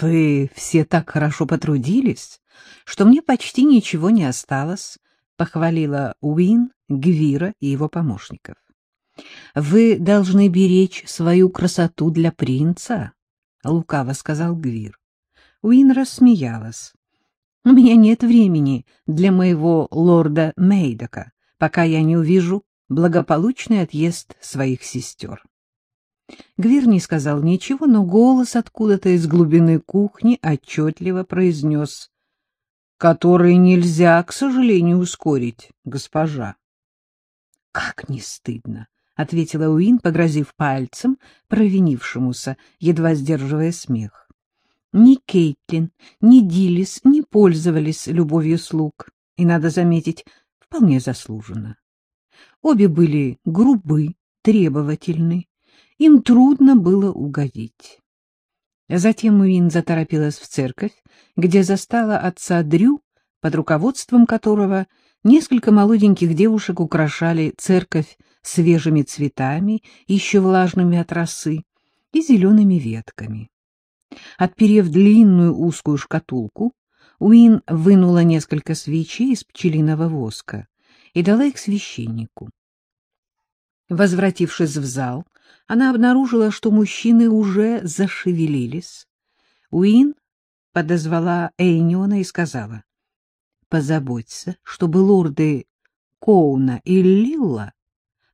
Вы все так хорошо потрудились, что мне почти ничего не осталось, — похвалила Уин, Гвира и его помощников. — Вы должны беречь свою красоту для принца, — лукаво сказал Гвир. Уин рассмеялась. — У меня нет времени для моего лорда Мейдока, пока я не увижу благополучный отъезд своих сестер. Гвир не сказал ничего, но голос откуда-то из глубины кухни отчетливо произнес, который нельзя, к сожалению, ускорить, госпожа. — Как не стыдно! — ответила Уин, погрозив пальцем провинившемуся, едва сдерживая смех. Ни Кейтлин, ни Дилис не пользовались любовью слуг, и, надо заметить, вполне заслуженно. Обе были грубы, требовательны, им трудно было угодить. Затем Уин заторопилась в церковь, где застала отца Дрю, под руководством которого несколько молоденьких девушек украшали церковь свежими цветами, еще влажными от росы, и зелеными ветками. Отперев длинную узкую шкатулку, Уин вынула несколько свечей из пчелиного воска и дала их священнику. Возвратившись в зал, она обнаружила, что мужчины уже зашевелились. Уин подозвала Эйниона и сказала, «Позаботься, чтобы лорды Коуна и Лилла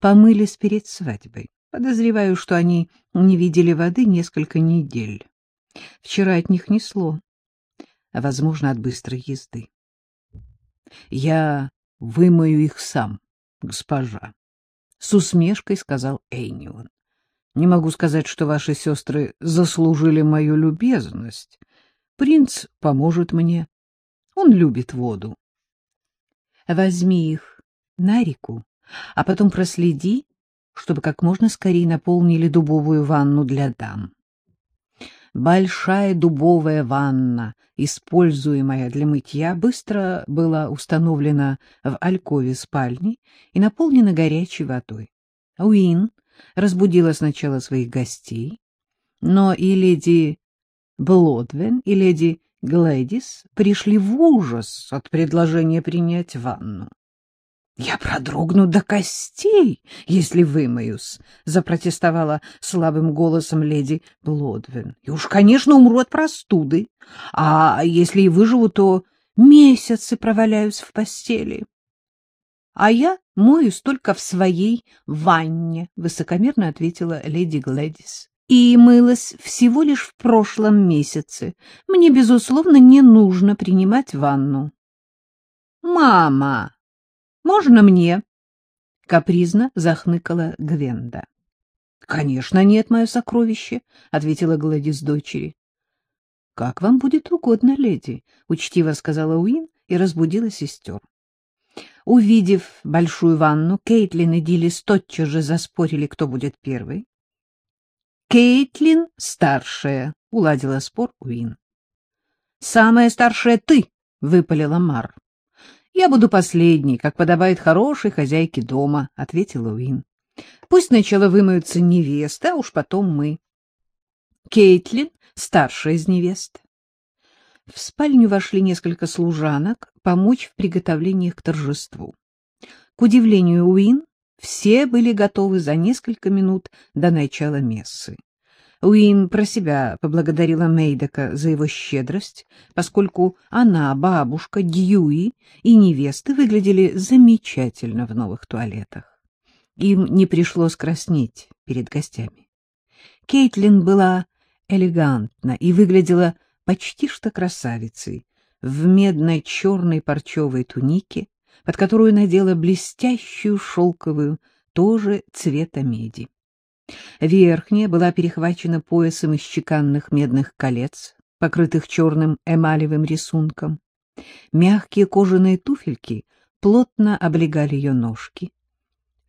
помылись перед свадьбой. Подозреваю, что они не видели воды несколько недель. Вчера от них несло, а, возможно, от быстрой езды. Я вымою их сам, госпожа, — с усмешкой сказал Эйнион. Не могу сказать, что ваши сестры заслужили мою любезность. Принц поможет мне. Он любит воду. Возьми их на реку, а потом проследи, чтобы как можно скорее наполнили дубовую ванну для дам. Большая дубовая ванна, используемая для мытья, быстро была установлена в алькове спальни и наполнена горячей водой. Уин разбудила сначала своих гостей, но и леди Блодвен, и леди Глэдис пришли в ужас от предложения принять ванну. — Я продрогну до костей, если вымоюсь, — запротестовала слабым голосом леди Блодвин. — И уж, конечно, умру от простуды, а если и выживу, то месяцы проваляюсь в постели. — А я моюсь только в своей ванне, — высокомерно ответила леди Глэдис. И мылась всего лишь в прошлом месяце. Мне, безусловно, не нужно принимать ванну. — Мама, можно мне? — капризно захныкала Гвенда. — Конечно, нет, мое сокровище, — ответила Гладис дочери. — Как вам будет угодно, леди, — учтиво сказала Уин и разбудила сестер. Увидев большую ванну, Кейтлин и Дилис тотчас же заспорили, кто будет первый. «Кейтлин старшая», — уладила спор Уин. «Самая старшая ты», — выпалила Мар. «Я буду последней, как подобает хорошей хозяйке дома», — ответила Уин. «Пусть сначала вымоются невесты, а уж потом мы». Кейтлин — старшая из невест. В спальню вошли несколько служанок помочь в приготовлениях к торжеству. К удивлению Уин, все были готовы за несколько минут до начала мессы. Уин про себя поблагодарила Мейдека за его щедрость, поскольку она, бабушка, Дьюи и невесты выглядели замечательно в новых туалетах. Им не пришлось краснеть перед гостями. Кейтлин была элегантна и выглядела почти что красавицей, в медной черной парчевой тунике, под которую надела блестящую шелковую, тоже цвета меди. Верхняя была перехвачена поясом из чеканных медных колец, покрытых черным эмалевым рисунком. Мягкие кожаные туфельки плотно облегали ее ножки.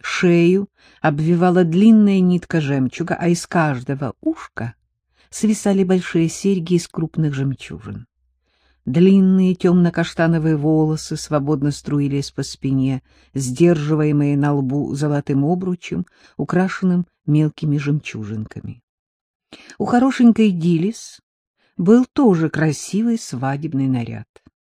Шею обвивала длинная нитка жемчуга, а из каждого ушка свисали большие серьги из крупных жемчужин. Длинные темно-каштановые волосы свободно струились по спине, сдерживаемые на лбу золотым обручем, украшенным мелкими жемчужинками. У хорошенькой Дилис был тоже красивый свадебный наряд.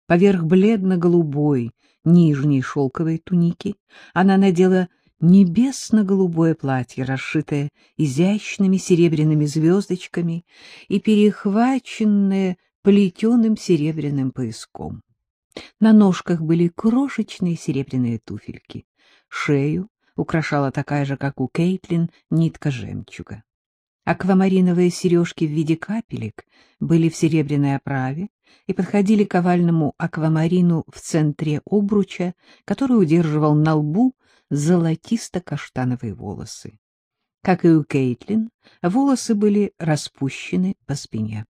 Поверх бледно-голубой нижней шелковой туники она надела небесно-голубое платье, расшитое изящными серебряными звездочками и перехваченное плетеным серебряным пояском. На ножках были крошечные серебряные туфельки. Шею украшала такая же, как у Кейтлин, нитка жемчуга. Аквамариновые сережки в виде капелек были в серебряной оправе и подходили к овальному аквамарину в центре обруча, который удерживал на лбу золотисто-каштановые волосы. Как и у Кейтлин, волосы были распущены по спине.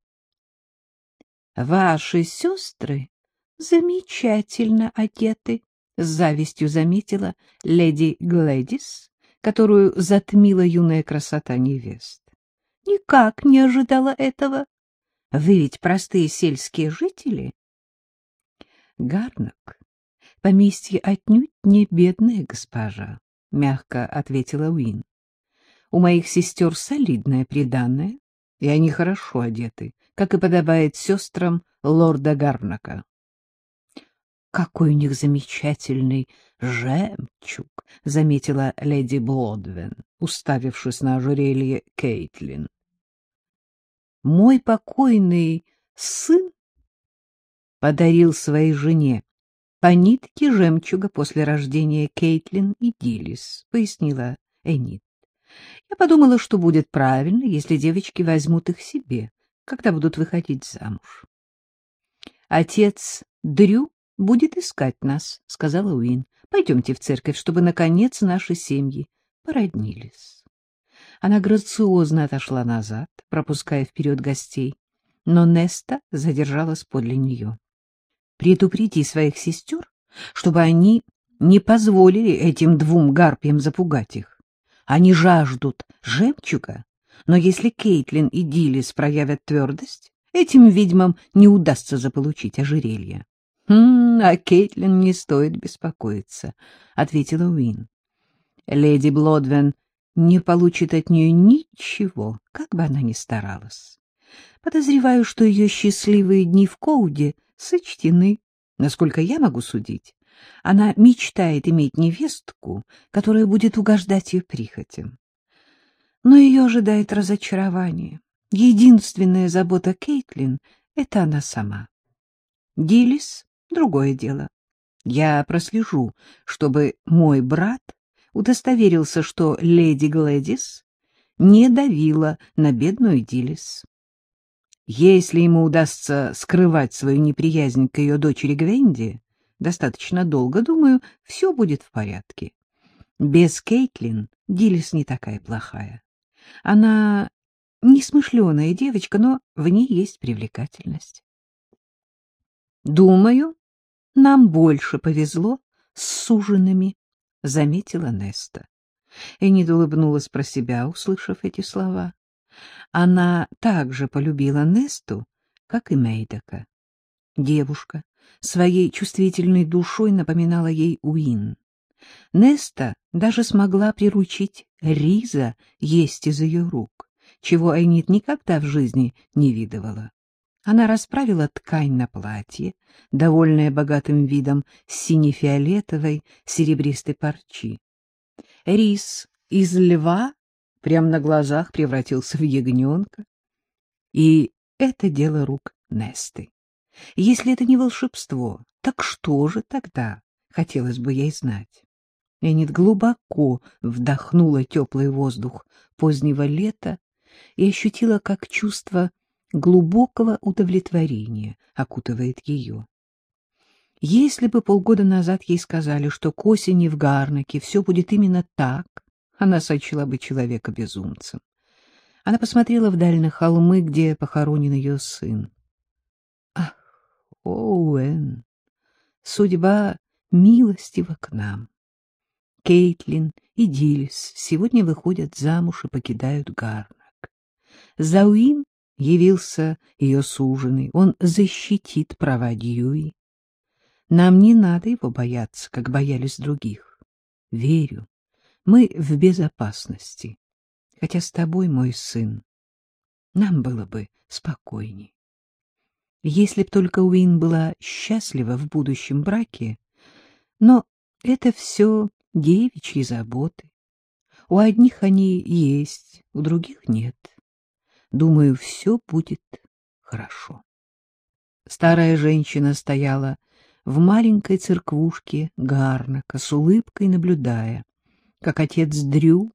— Ваши сестры замечательно одеты, — с завистью заметила леди Глэдис, которую затмила юная красота невест. — Никак не ожидала этого. Вы ведь простые сельские жители. Гарнак, поместье отнюдь не бедная госпожа, — мягко ответила Уин. У моих сестер солидное приданное, и они хорошо одеты, как и подобает сестрам лорда Гарнака. — Какой у них замечательный жемчуг! — заметила леди Блодвен, уставившись на ожерелье Кейтлин мой покойный сын подарил своей жене по нитке жемчуга после рождения Кейтлин и Дилис, — пояснила Энит. Я подумала, что будет правильно, если девочки возьмут их себе, когда будут выходить замуж. Отец Дрю будет искать нас, — сказала Уин. Пойдемте в церковь, чтобы, наконец, наши семьи породнились. Она грациозно отошла назад, пропуская вперед гостей, но Неста задержалась подле нее. — Предупреди своих сестер, чтобы они не позволили этим двум гарпиям запугать их. Они жаждут жемчуга, но если Кейтлин и Дилис проявят твердость, этим ведьмам не удастся заполучить ожерелье. — Хм, а Кейтлин не стоит беспокоиться, — ответила Уин. Леди Блодвен не получит от нее ничего, как бы она ни старалась. Подозреваю, что ее счастливые дни в Коуде сочтены, насколько я могу судить. Она мечтает иметь невестку, которая будет угождать ее прихотям. Но ее ожидает разочарование. Единственная забота Кейтлин — это она сама. Дилис — другое дело. Я прослежу, чтобы мой брат удостоверился, что леди Глэдис не давила на бедную Дилис. Если ему удастся скрывать свою неприязнь к ее дочери Гвенди достаточно долго, думаю, все будет в порядке. Без Кейтлин Дилис не такая плохая. Она несмышленая девочка, но в ней есть привлекательность. Думаю, нам больше повезло с суженными — заметила Неста. Энид улыбнулась про себя, услышав эти слова. Она также полюбила Несту, как и Мейдока. Девушка своей чувствительной душой напоминала ей Уин. Неста даже смогла приручить Риза есть из ее рук, чего Айнит никогда в жизни не видывала. Она расправила ткань на платье, довольная богатым видом сине-фиолетовой серебристой парчи. Рис из льва прямо на глазах превратился в ягненка. И это дело рук Несты. Если это не волшебство, так что же тогда, хотелось бы ей знать. Энит глубоко вдохнула теплый воздух позднего лета и ощутила, как чувство глубокого удовлетворения окутывает ее. Если бы полгода назад ей сказали, что к осени в Гарнаке все будет именно так, она сочла бы человека безумцем. Она посмотрела вдаль на холмы, где похоронен ее сын. Ах, Оуэн, судьба милостива к нам. Кейтлин и Дилис сегодня выходят замуж и покидают Гарнак. Зауин явился ее суженый, он защитит права Дьюи. Нам не надо его бояться, как боялись других. Верю, мы в безопасности, хотя с тобой, мой сын, нам было бы спокойней. Если б только Уин была счастлива в будущем браке, но это все девичьи заботы. У одних они есть, у других нет. Думаю, все будет хорошо. Старая женщина стояла в маленькой церквушке Гарнака с улыбкой наблюдая, как отец Дрю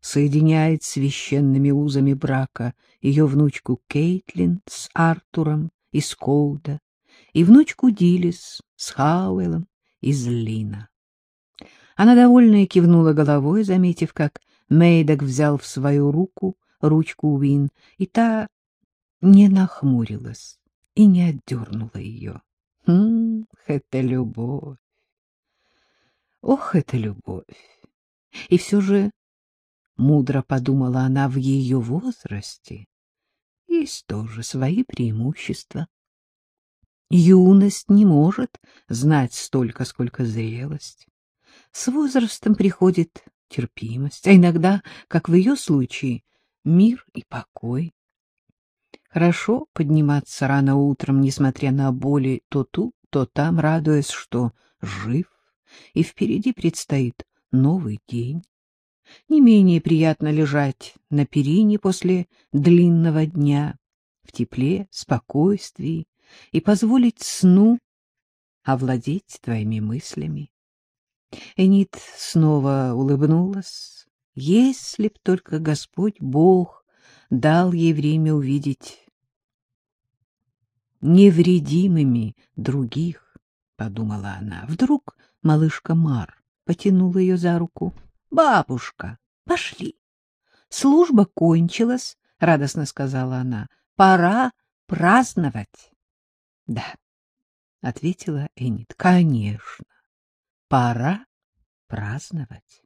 соединяет священными узами брака ее внучку Кейтлин с Артуром из Коуда и внучку Дилис с Хауэлом из Лина. Она довольно кивнула головой, заметив, как Мейдок взял в свою руку ручку Уин, и та не нахмурилась и не отдернула ее. Хм, это любовь! Ох, это любовь! И все же, мудро подумала она, в ее возрасте есть тоже свои преимущества. Юность не может знать столько, сколько зрелость. С возрастом приходит терпимость, а иногда, как в ее случае, мир и покой. Хорошо подниматься рано утром, несмотря на боли то тут, то там, радуясь, что жив, и впереди предстоит новый день. Не менее приятно лежать на перине после длинного дня, в тепле, спокойствии, и позволить сну овладеть твоими мыслями. Энит снова улыбнулась. Если б только Господь Бог дал ей время увидеть невредимыми других, — подумала она. Вдруг малышка Мар потянула ее за руку. — Бабушка, пошли. Служба кончилась, — радостно сказала она. — Пора праздновать. — Да, — ответила Энит, — конечно, пора праздновать.